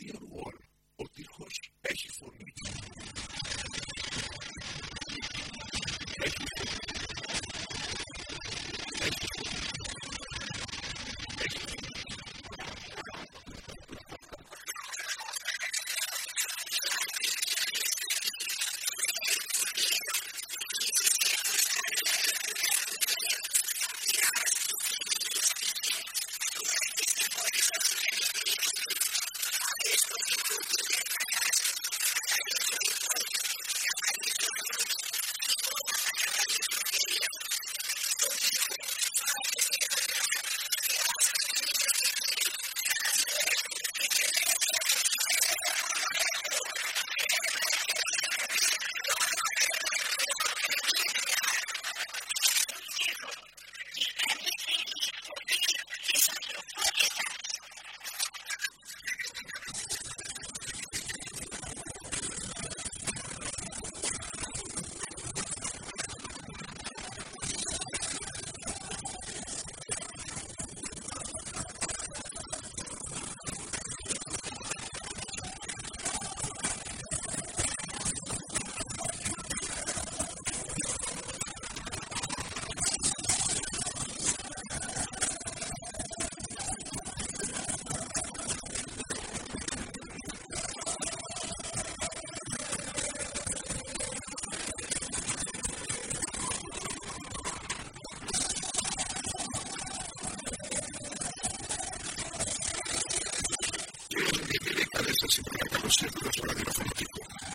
idea of aproximadamente los verdaderos.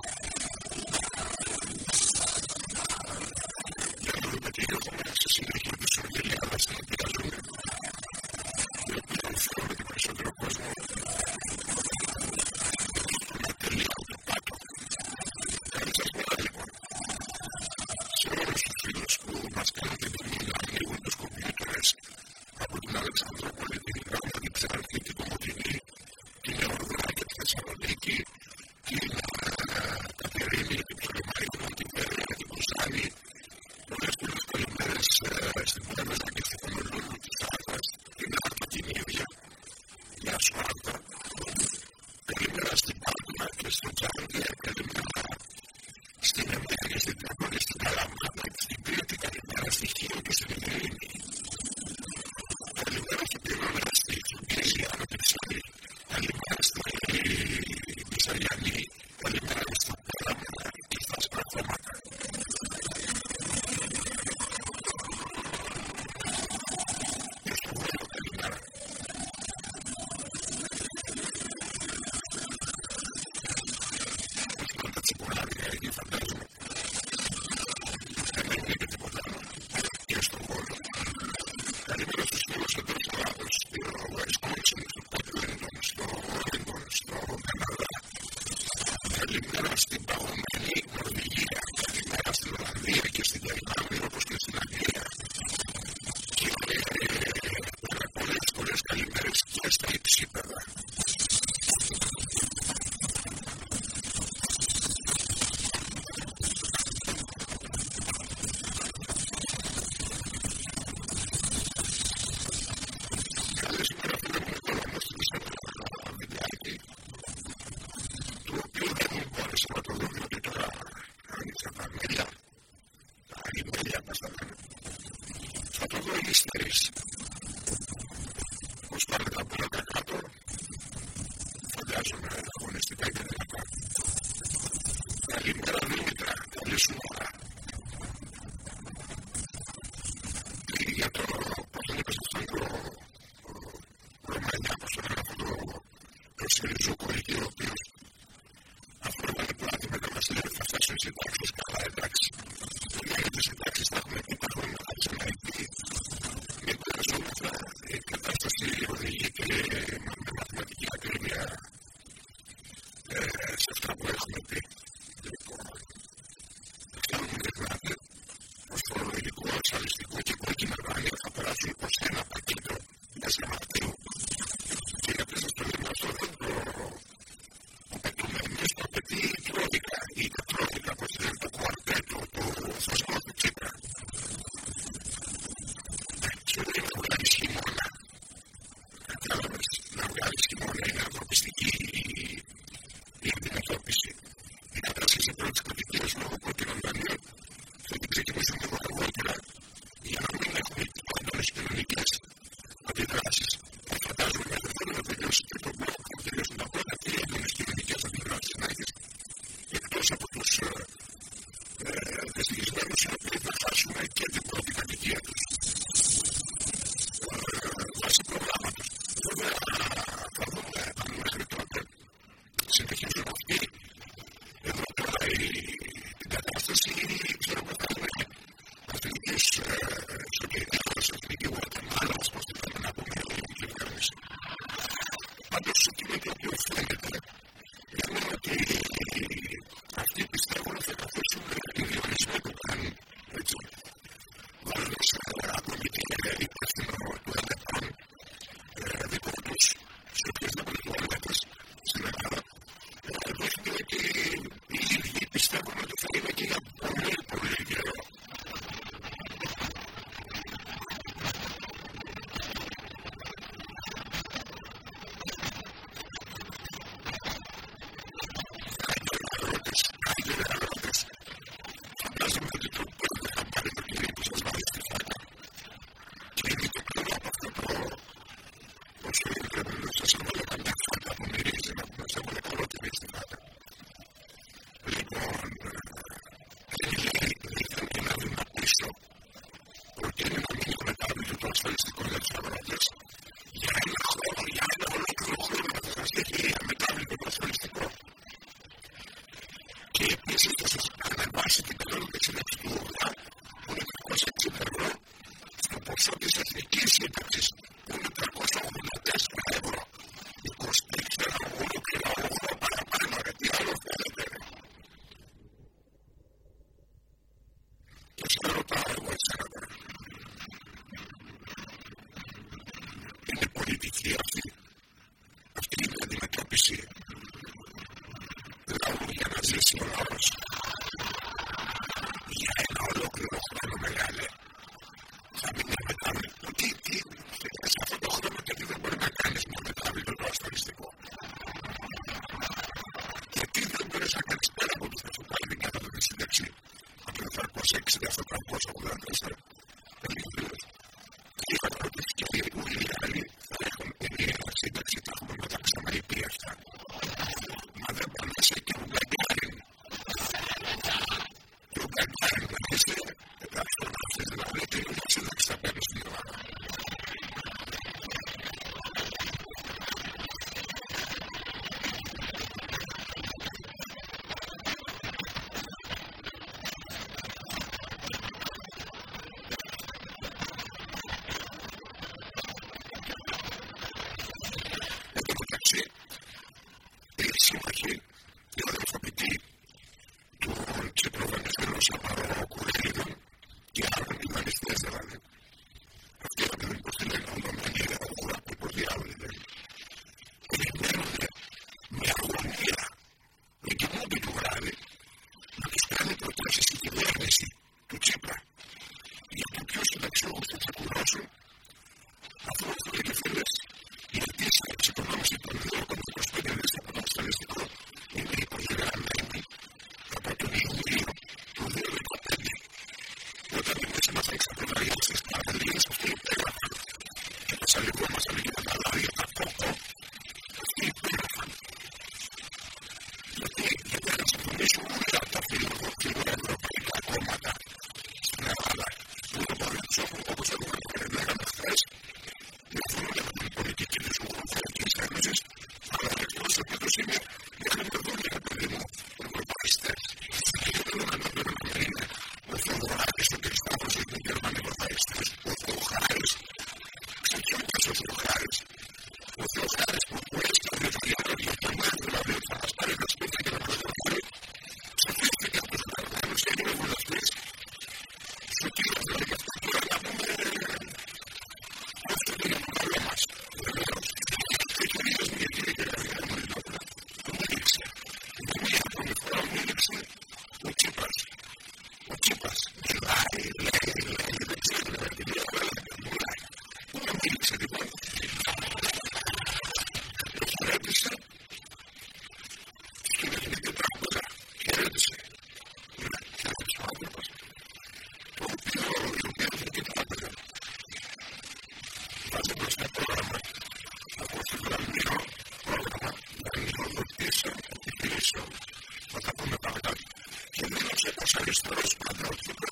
говорит, что распадет его.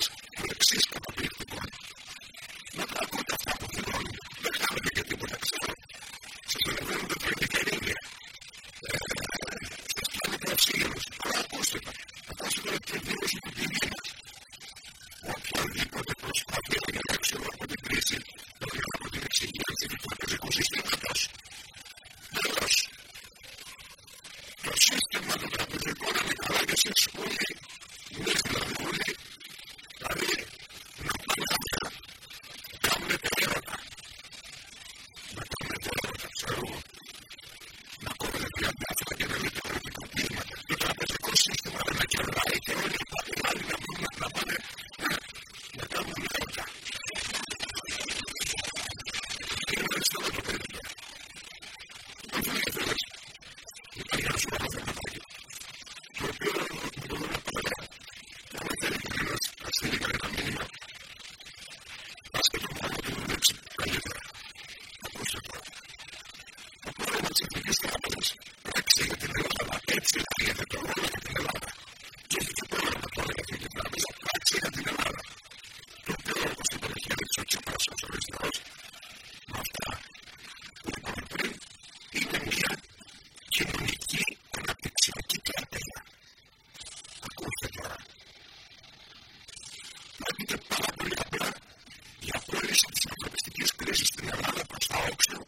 στην Ελλάδα προς τα όξιο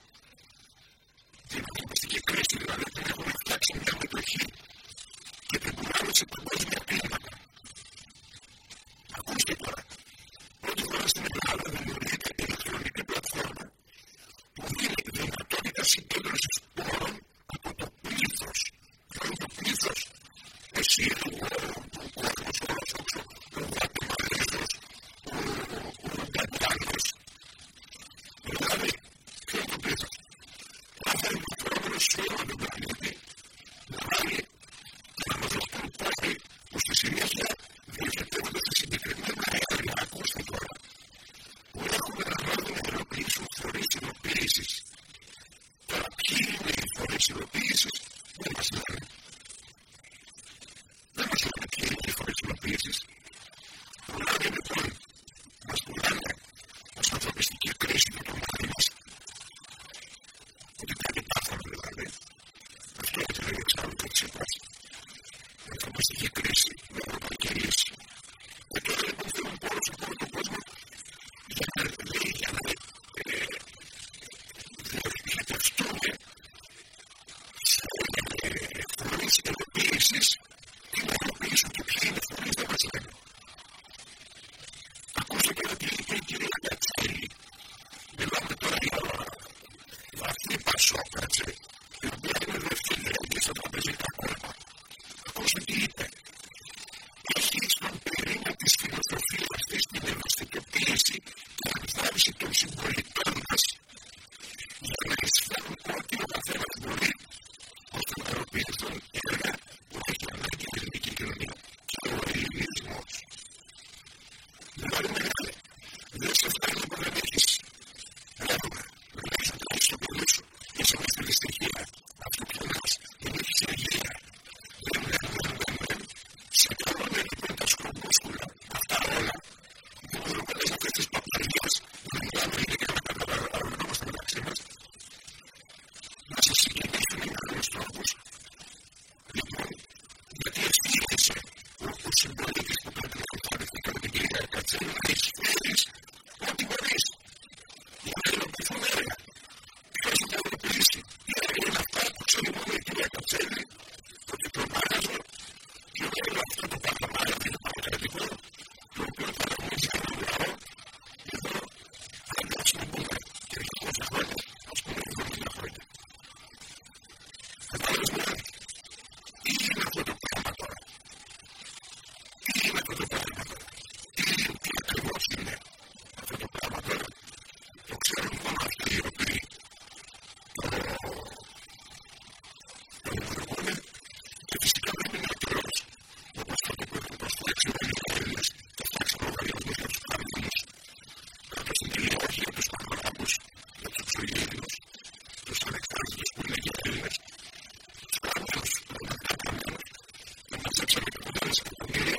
Thanks.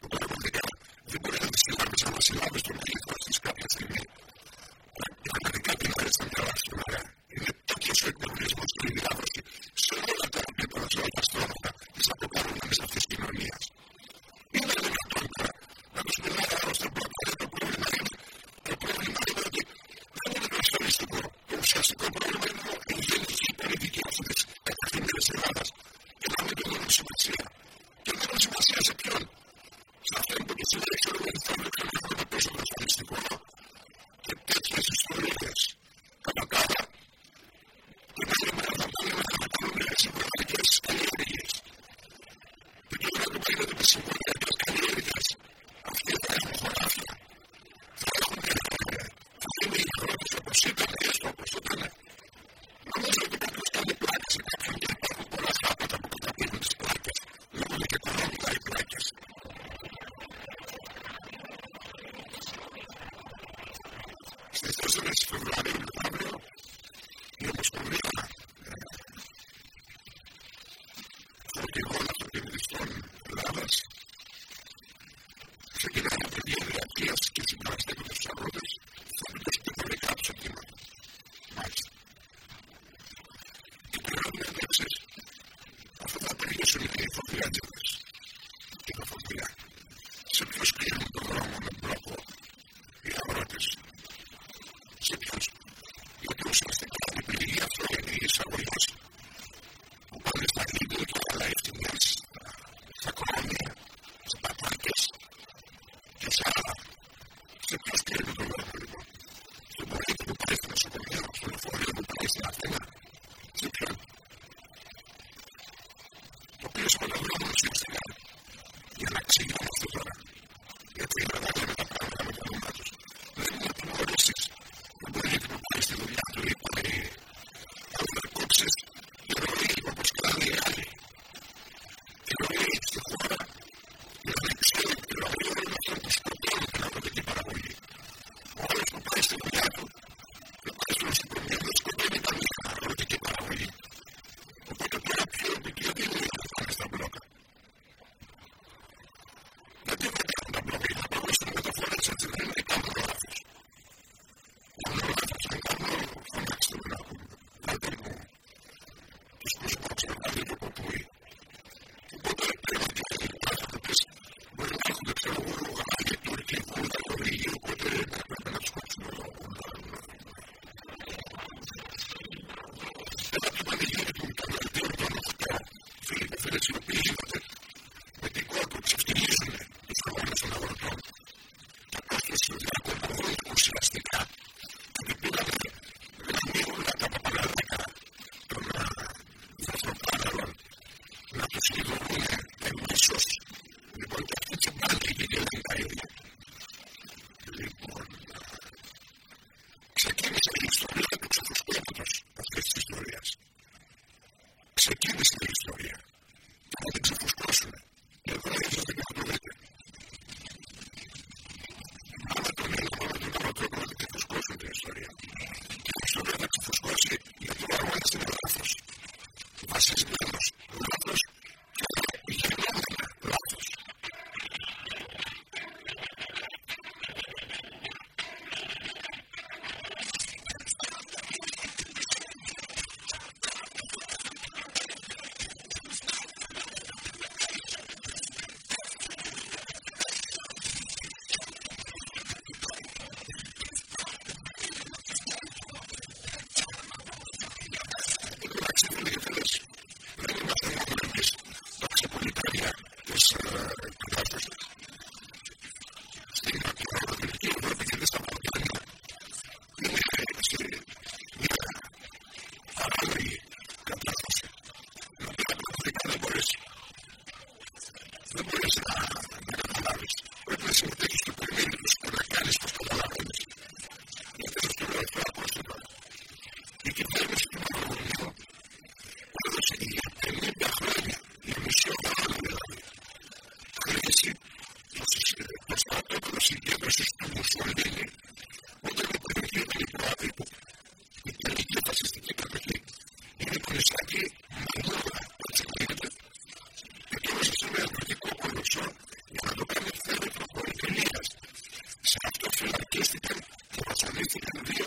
που το δεν μπορεί να τη συλλάβει σαν να συλλάβει τον ήλιο αυτή κάποια στιγμή. φυλακίστηκαν και βασανίστηκαν δύο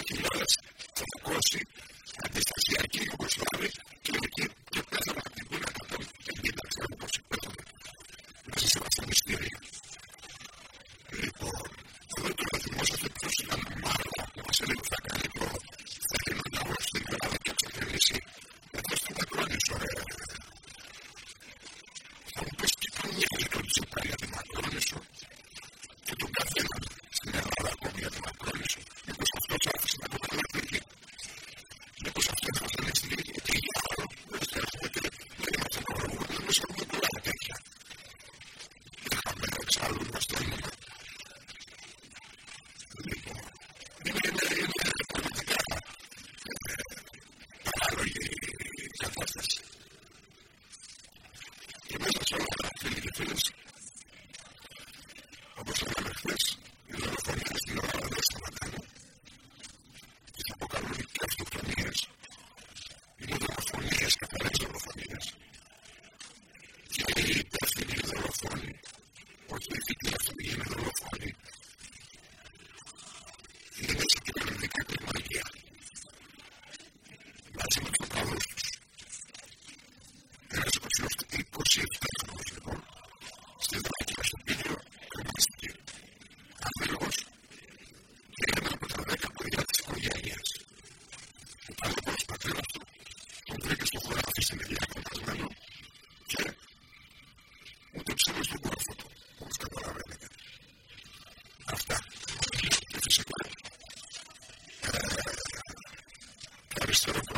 το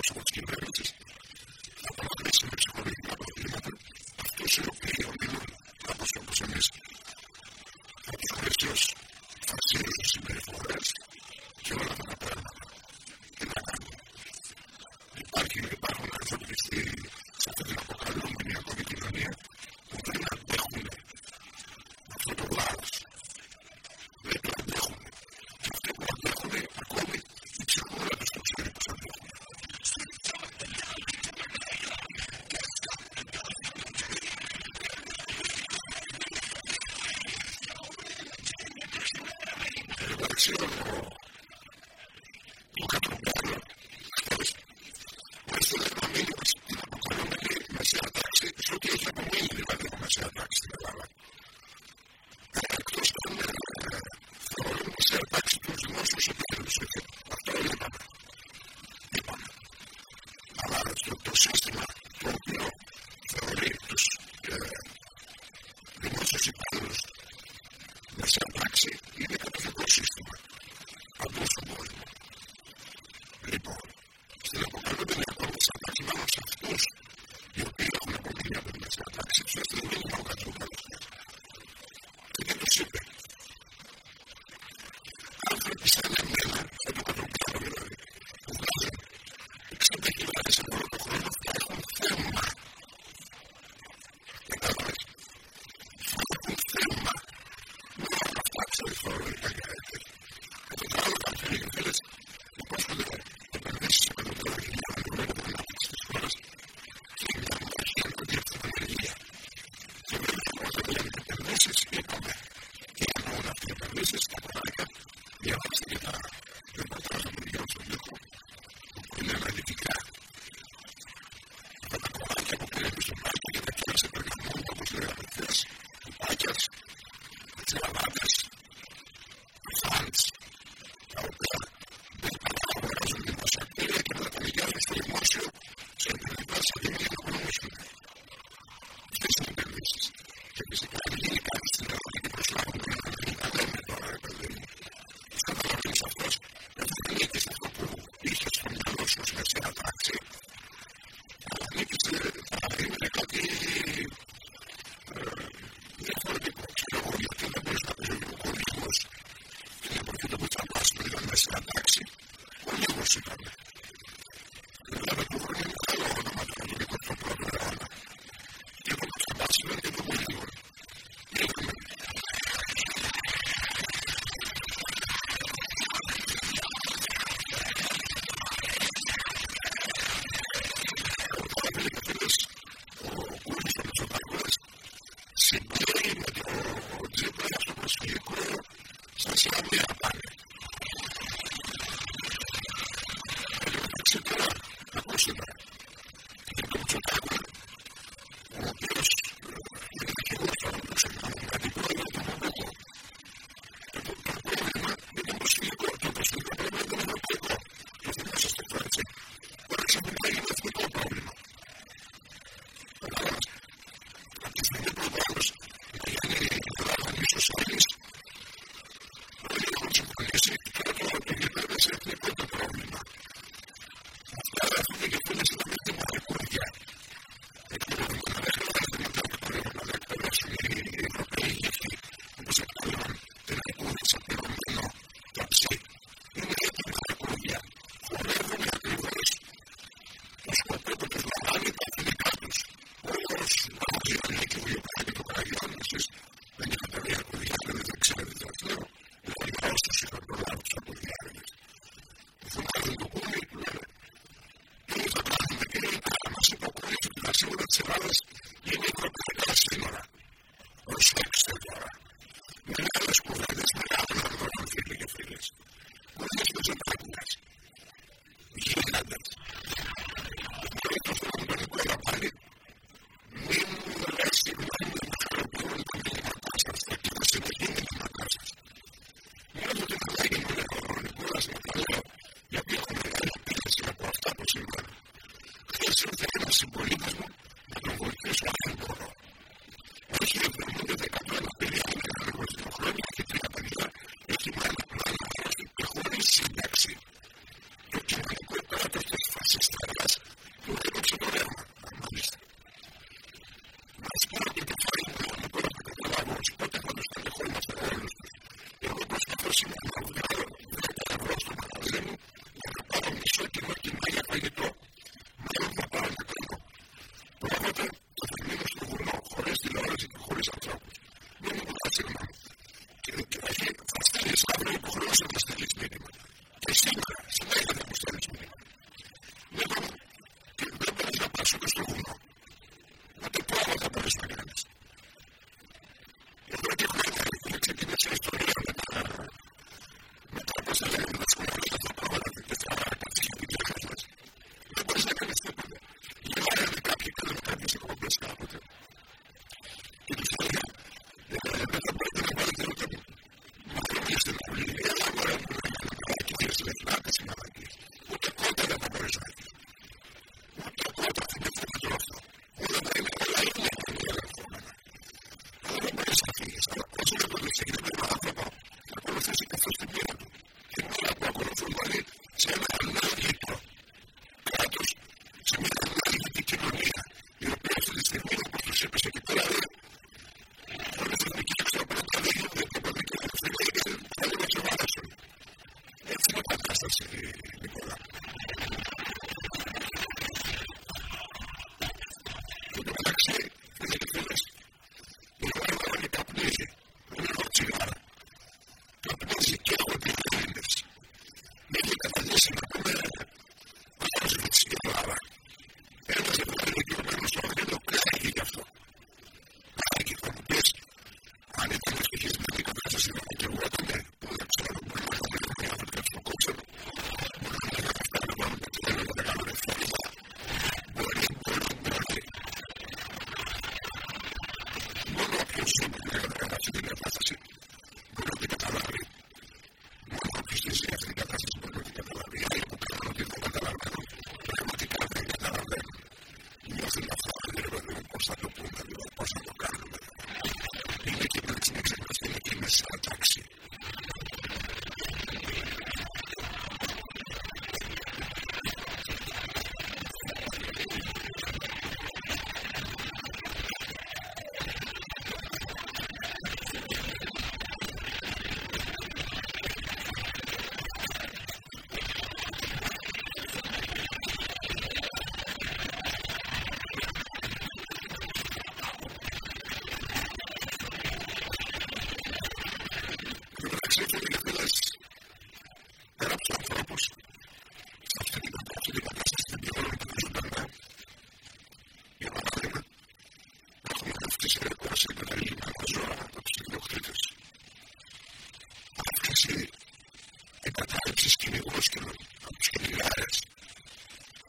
Από σχολεία!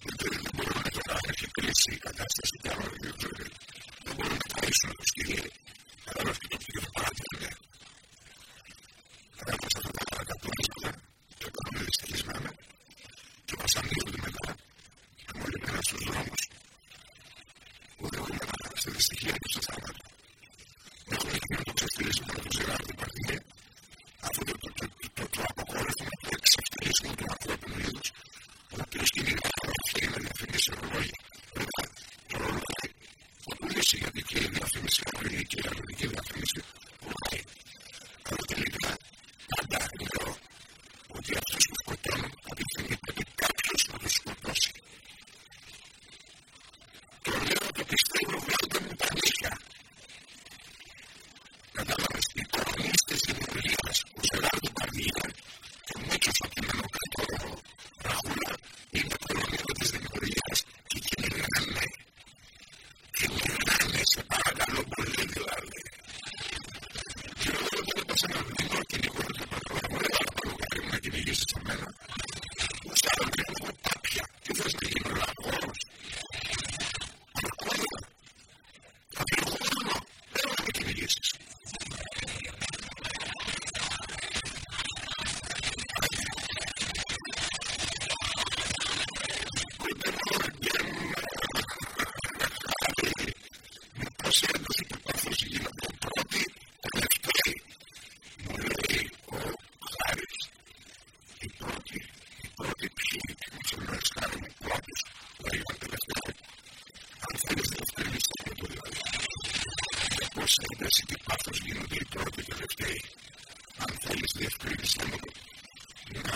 Γιατί δεν μπορούν να καταλάβουν και ποιε είναι οι κατάστασει που έχουν οδηγηθεί. Δεν μπορούν να βοηθήσουν όπω και οι άλλοι. Καλά, αυτό το φύλλο παρατηρεί. Αλλά όπω θα το παρακαλούν, το πούμε δυστυχισμένοι, το μας ανοίγουν και μετά. Αν όλοι πέρασαν στου δρόμου, ούτε μπορούμε να τα πούμε δυστυχία προς τα σύνορα. πώς είδε ή τι πάθος γίνονται οι πρώτοι και τελευταίοι. Αν θέλεις διευκρίνησέ μου να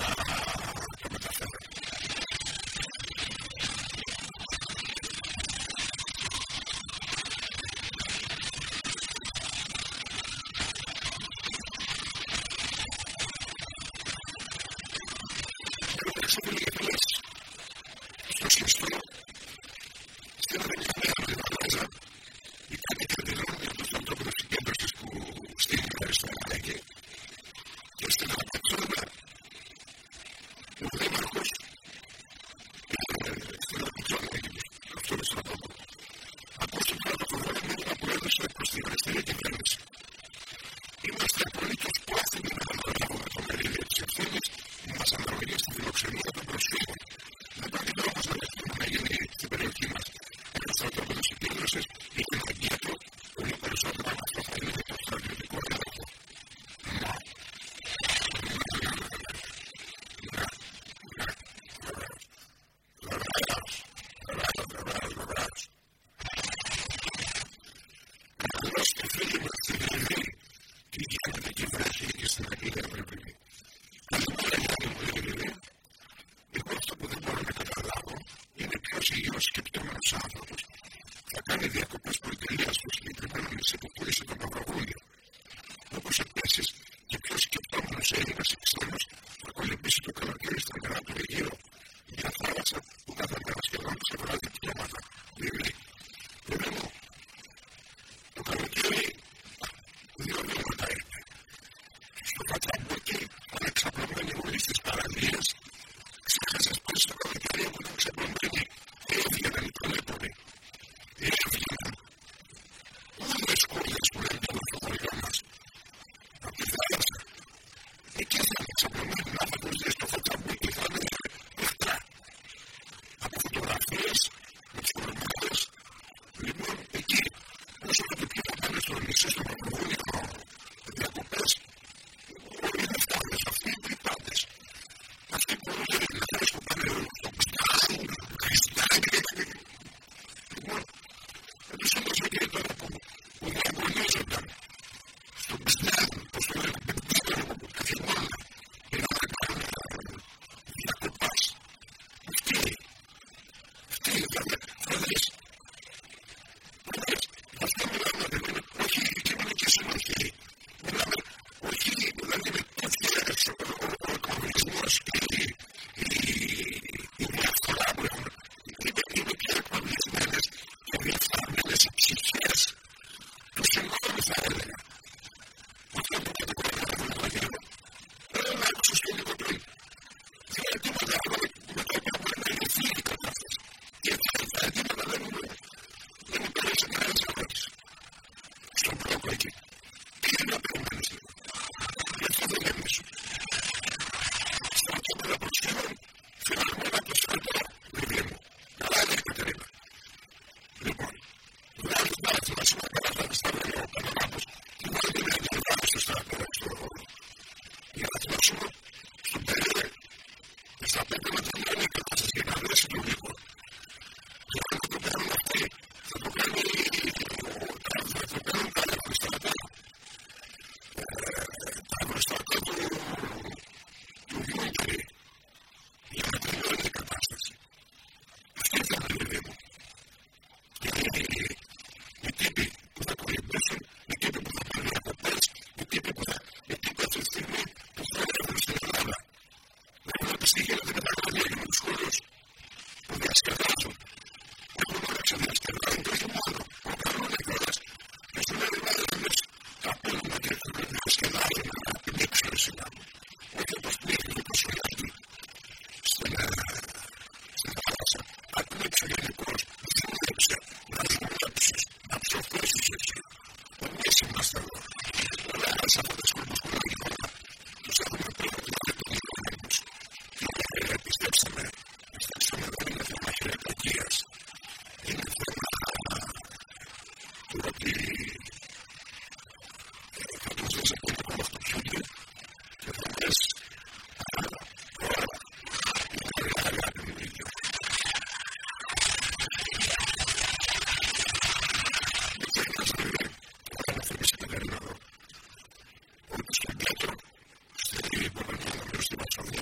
mercy was from